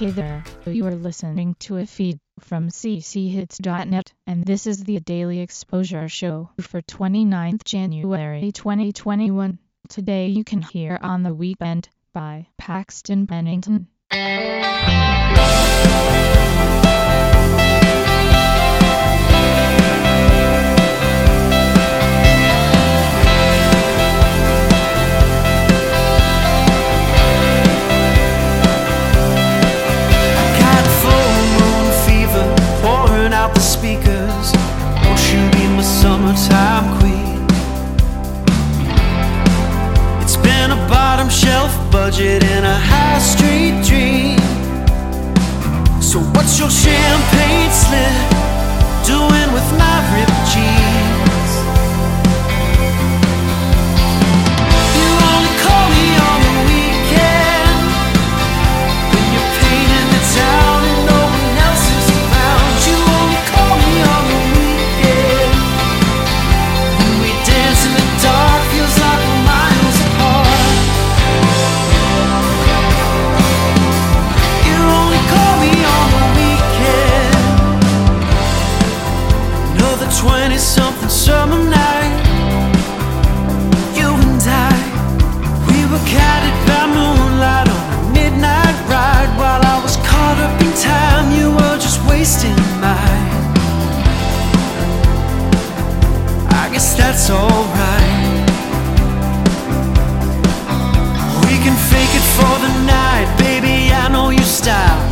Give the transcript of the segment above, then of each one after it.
Hey there, you are listening to a feed from cchits.net, and this is the Daily Exposure Show for 29th January 2021. Today you can hear On the Weekend by Paxton Bennington. Summertime queen? It's been a bottom shelf budget and a high street dream. So what's your champagne slip doing with my 20 something summer night. You and I, we were guided by moonlight on a midnight ride. While I was caught up in time, you were just wasting mine. I guess that's alright. We can fake it for the night, baby. I know you style.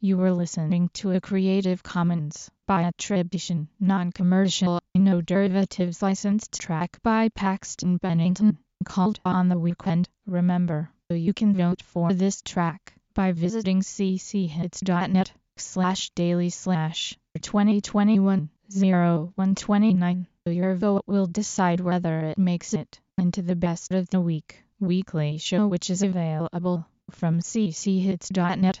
You were listening to a Creative Commons by attribution, non-commercial, no derivatives licensed track by Paxton Bennington, called On the Weekend. Remember, you can vote for this track by visiting cchits.net slash daily slash 2021 0129. Your vote will decide whether it makes it into the best of the week weekly show which is available from cchits.net